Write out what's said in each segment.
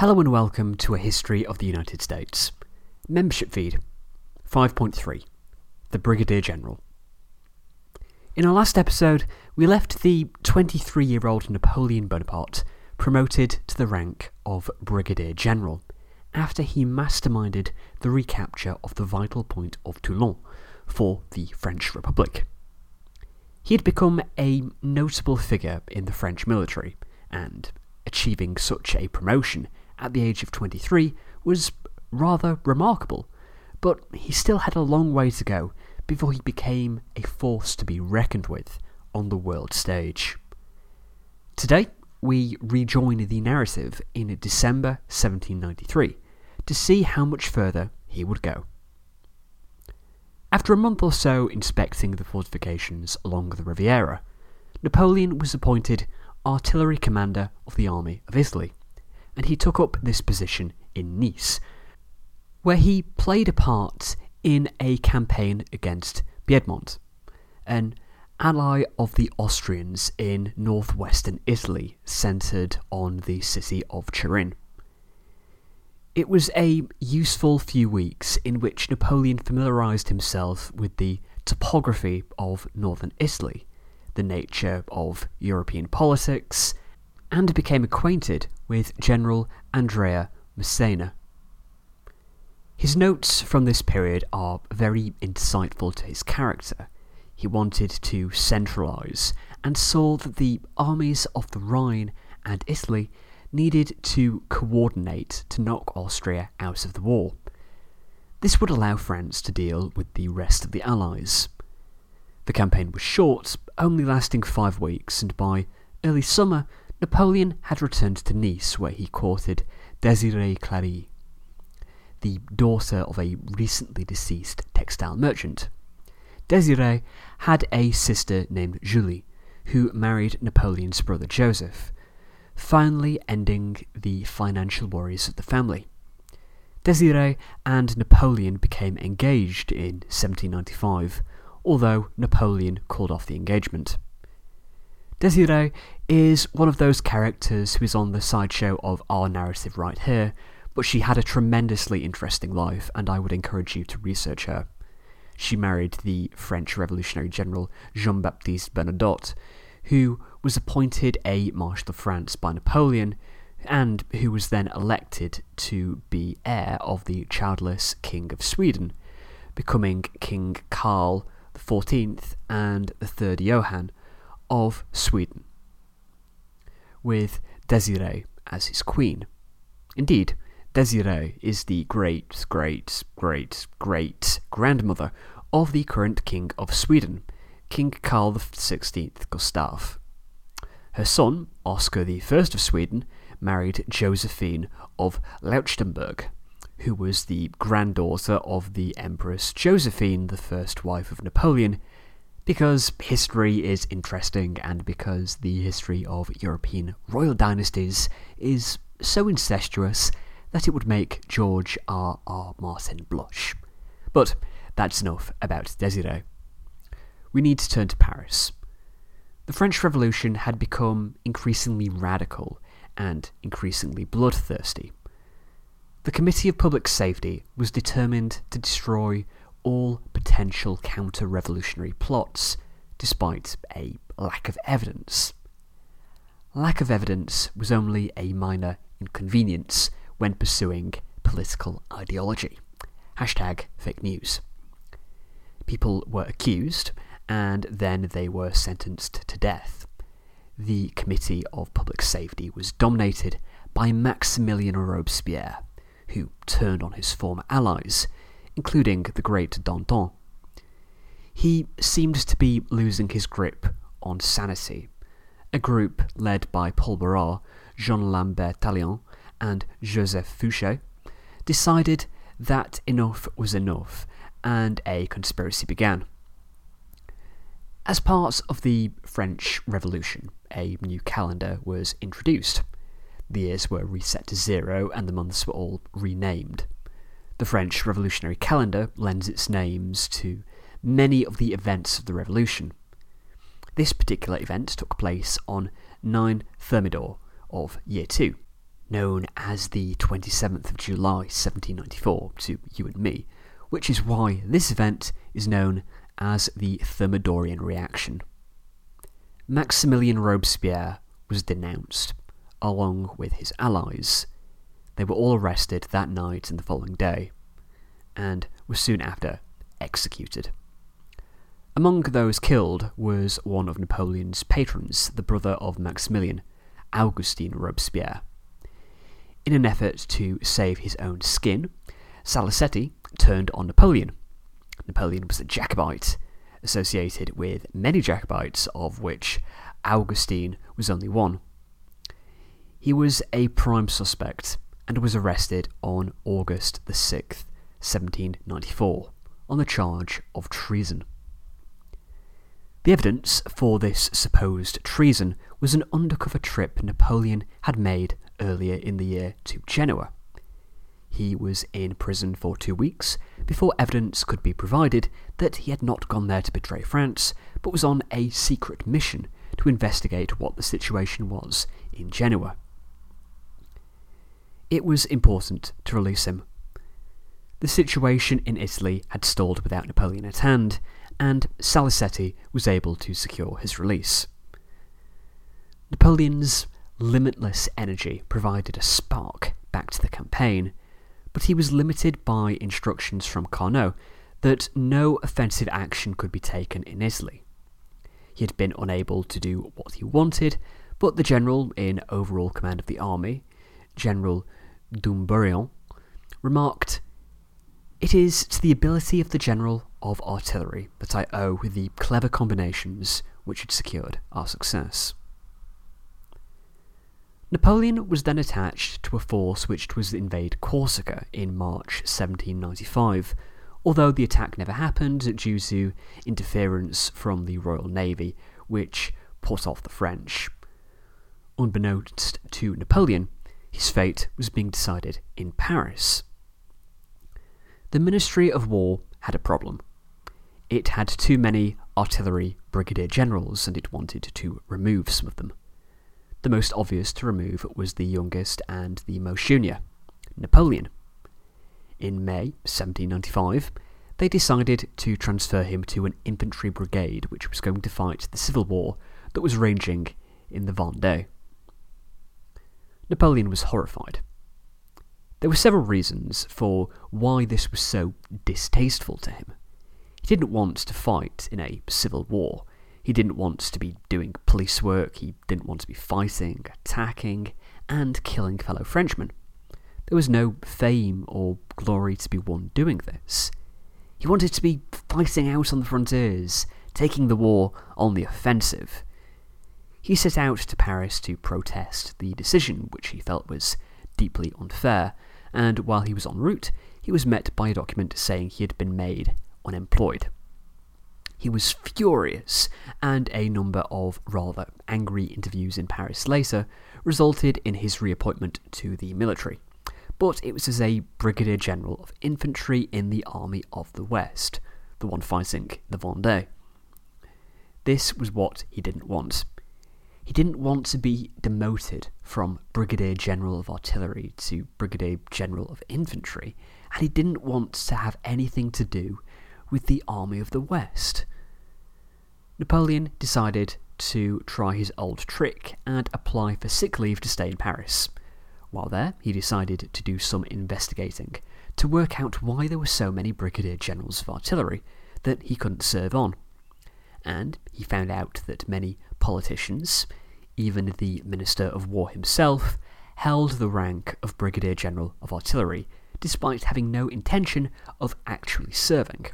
Hello and welcome to a history of the United States. Membership feed 5.3 The Brigadier General. In our last episode, we left the 23 year old Napoleon Bonaparte promoted to the rank of Brigadier General after he masterminded the recapture of the vital point of Toulon for the French Republic. He had become a notable figure in the French military, and achieving such a promotion at the age of 23 was rather remarkable, but he still had a long way to go before he became a force to be reckoned with on the world stage. Today, we rejoin the narrative in December 1793 to see how much further he would go. After a month or so inspecting the fortifications along the Riviera, Napoleon was appointed artillery commander of the Army of Italy, and he took up this position in Nice, where he played a part in a campaign against Piedmont, an ally of the Austrians in northwestern Italy, centred on the city of Turin. It was a useful few weeks in which Napoleon familiarised himself with the topography of northern Italy, the nature of European politics, and became acquainted with General Andrea Massena. His notes from this period are very insightful to his character. He wanted to centralise and saw that the armies of the Rhine and Italy needed to coordinate to knock Austria out of the war. This would allow France to deal with the rest of the Allies. The campaign was short, only lasting five weeks, and by early summer, Napoleon had returned to Nice, where he courted Desiree Clary, the daughter of a recently deceased textile merchant. Desiree had a sister named Julie, who married Napoleon's brother Joseph, finally ending the financial worries of the family. Desiree and Napoleon became engaged in 1795, although Napoleon called off the engagement. Desiree is one of those characters who is on the sideshow of our narrative right here, but she had a tremendously interesting life, and I would encourage you to research her. She married the French Revolutionary General Jean Baptiste Bernadotte, who was appointed a Marshal of France by Napoleon, and who was then elected to be heir of the childless King of Sweden, becoming King Karl XIV and the Third Johann of Sweden, with Desiree as his queen. Indeed, Desiree is the great, great, great, great grandmother of the current King of Sweden, King Karl XVI Gustav. Her son, Oscar I of Sweden, married Josephine of Leuchtenberg, who was the granddaughter of the Empress Josephine, the first wife of Napoleon, because history is interesting and because the history of European royal dynasties is so incestuous that it would make George R. R. Martin blush. But that's enough about Desiree we need to turn to Paris. The French Revolution had become increasingly radical and increasingly bloodthirsty. The Committee of Public Safety was determined to destroy all potential counter revolutionary plots, despite a lack of evidence. Lack of evidence was only a minor inconvenience when pursuing political ideology. Hashtag fake news. People were accused and then they were sentenced to death. The Committee of Public Safety was dominated by Maximilien Robespierre, who turned on his former allies, including the great Danton. He seemed to be losing his grip on sanity. A group led by Paul Barras, Jean Lambert Tallien, and Joseph Fouché decided that enough was enough, and a conspiracy began. As part of the French Revolution, a new calendar was introduced. The years were reset to zero and the months were all renamed. The French Revolutionary calendar lends its names to many of the events of the Revolution. This particular event took place on 9 Thermidor of Year 2. known as the 27th of July 1794 to you and me, which is why this event is known as the Thermidorian reaction. Maximilien Robespierre was denounced, along with his allies. They were all arrested that night and the following day, and were soon after executed. Among those killed was one of Napoleon's patrons, the brother of Maximilien, Augustin Robespierre. In an effort to save his own skin, Saliceti turned on Napoleon. Napoleon was a Jacobite, associated with many Jacobites, of which Augustine was only one. He was a prime suspect and was arrested on August the 6th, 1794, on the charge of treason. The evidence for this supposed treason was an undercover trip Napoleon had made earlier in the year to Genoa. He was in prison for two weeks before evidence could be provided that he had not gone there to betray France, but was on a secret mission to investigate what the situation was in Genoa. It was important to release him. The situation in Italy had stalled without Napoleon at hand, and Saliceti was able to secure his release. Napoleon's limitless energy provided a spark back to the campaign, but he was limited by instructions from Carnot that no offensive action could be taken in Italy. He had been unable to do what he wanted, but the general in overall command of the army, General Dumerbion, remarked, It is to the ability of the general of artillery that I owe the clever combinations which had secured our success. Napoleon was then attached to a force which was to invade Corsica in March 1795, although the attack never happened due to interference from the Royal Navy, which put off the French. Unbeknownst to Napoleon, his fate was being decided in Paris. The Ministry of War had a problem. It had too many artillery brigadier generals and it wanted to remove some of them. The most obvious to remove was the youngest and the most junior, Napoleon. In May 1795, they decided to transfer him to an infantry brigade which was going to fight the civil war that was raging in the Vendée. Napoleon was horrified. There were several reasons for why this was so distasteful to him. He didn't want to fight in a civil war, he didn't want to be doing police work, he didn't want to be fighting, attacking, and killing fellow Frenchmen. There was no fame or glory to be won doing this. He wanted to be fighting out on the frontiers, taking the war on the offensive. He set out to Paris to protest the decision, which he felt was deeply unfair, and while he was en route, he was met by a document saying he had been made unemployed. He was furious, and a number of rather angry interviews in Paris later resulted in his reappointment to the military. But it was as a brigadier general of infantry in the Army of the West, the one fighting the Vendée. This was what he didn't want. He didn't want to be demoted from Brigadier General of Artillery to Brigadier General of Infantry, and he didn't want to have anything to do with the Army of the West. Napoleon decided to try his old trick and apply for sick leave to stay in Paris. While there, he decided to do some investigating to work out why there were so many brigadier generals of artillery that he couldn't serve on. And he found out that many politicians, even the Minister of War himself, held the rank of Brigadier General of Artillery, despite having no intention of actually serving.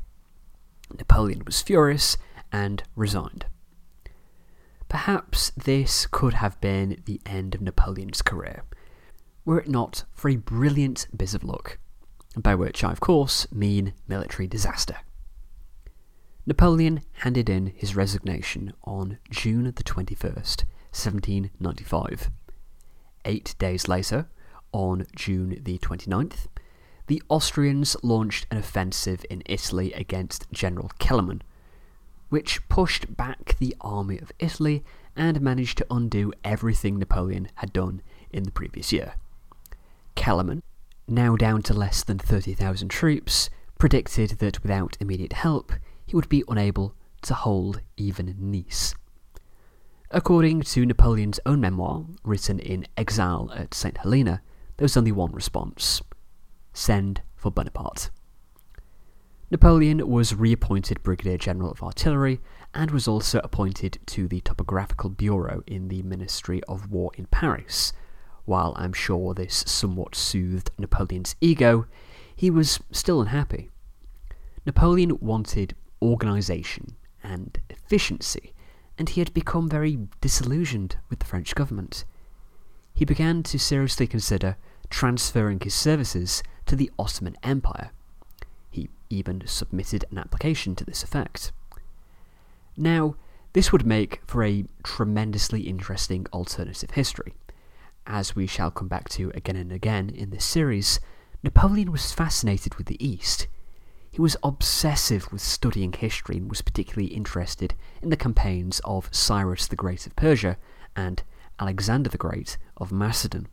Napoleon was furious and resigned. Perhaps this could have been the end of Napoleon's career, were it not for a brilliant bit of luck, by which I, of course, mean military disaster. Napoleon handed in his resignation on June the 21st, 1795. Eight days later, on June the 29th, the Austrians launched an offensive in Italy against General Kellerman, which pushed back the army of Italy and managed to undo everything Napoleon had done in the previous year. Kellerman, now down to less than 30,000 troops, predicted that without immediate help, he would be unable to hold even Nice. According to Napoleon's own memoir, written in exile at St. Helena, there was only one response send for Bonaparte. Napoleon was reappointed Brigadier General of Artillery and was also appointed to the Topographical Bureau in the Ministry of War in Paris. While I'm sure this somewhat soothed Napoleon's ego, he was still unhappy. Napoleon wanted organisation and efficiency, and he had become very disillusioned with the French government. He began to seriously consider transferring his services to the Ottoman Empire. He even submitted an application to this effect. Now, this would make for a tremendously interesting alternative history. As we shall come back to again and again in this series, Napoleon was fascinated with the East. He was obsessive with studying history and was particularly interested in the campaigns of Cyrus the Great of Persia and Alexander the Great of Macedon.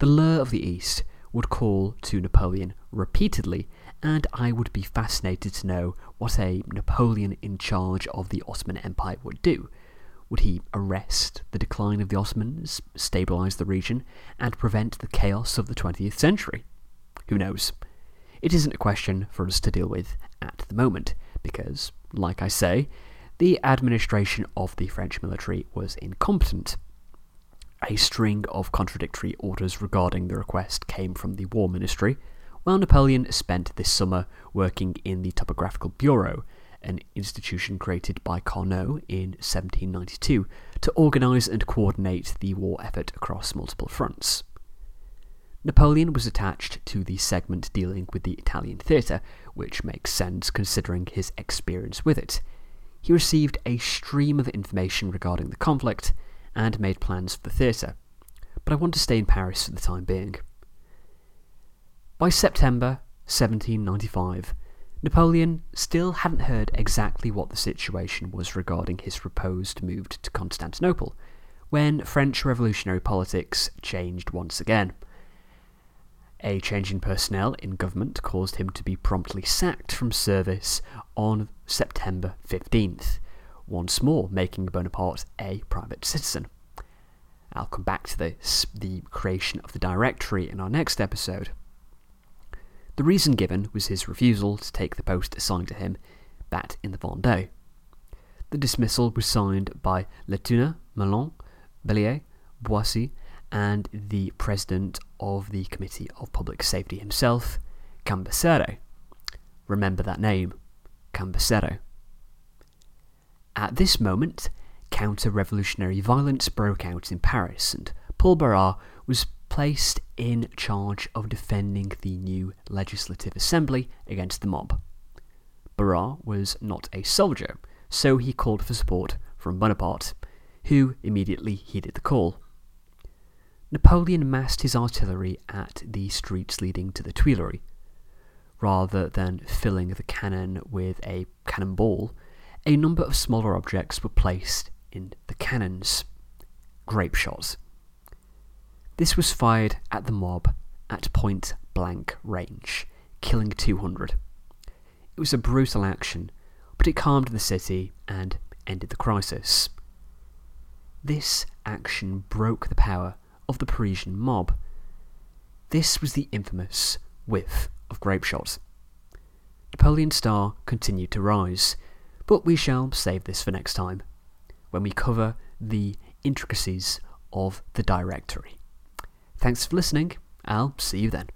The lure of the East would call to Napoleon repeatedly, and I would be fascinated to know what a Napoleon in charge of the Ottoman Empire would do. Would he arrest the decline of the Ottomans, stabilise the region, and prevent the chaos of the 20th century? Who knows? It isn't a question for us to deal with at the moment, because, like I say, the administration of the French military was incompetent. A string of contradictory orders regarding the request came from the War Ministry, while Napoleon spent this summer working in the Topographical Bureau, an institution created by Carnot in 1792 to organise and coordinate the war effort across multiple fronts. Napoleon was attached to the segment dealing with the Italian theatre, which makes sense considering his experience with it. He received a stream of information regarding the conflict and made plans for the theatre, but I want to stay in Paris for the time being. By September 1795, Napoleon still hadn't heard exactly what the situation was regarding his proposed move to Constantinople, when French revolutionary politics changed once again. A change in personnel in government caused him to be promptly sacked from service on September 15th, once more making Bonaparte a private citizen. I'll come back to this, the creation of the Directory, in our next episode. The reason given was his refusal to take the post assigned to him that in the Vendée. The dismissal was signed by Latournelle, Maillon, Bellier, Boissy, and the president of the Committee of Public Safety himself, Cambaceres. Remember that name, Cambaceres. At this moment, counter revolutionary violence broke out in Paris, and Paul Barras was placed in charge of defending the new Legislative Assembly against the mob. Barras was not a soldier, so he called for support from Bonaparte, who immediately heeded the call. Napoleon massed his artillery at the streets leading to the Tuileries. Rather than filling the cannon with a cannonball, a number of smaller objects were placed in the cannons. Grape shots. This was fired at the mob at point blank range, killing 200. It was a brutal action, but it calmed the city and ended the crisis. This action broke the power of the Parisian mob. This was the infamous whiff of grape shot. Napoleon's star continued to rise, but we shall save this for next time, when we cover the intricacies of the Directory. Thanks for listening. I'll see you then.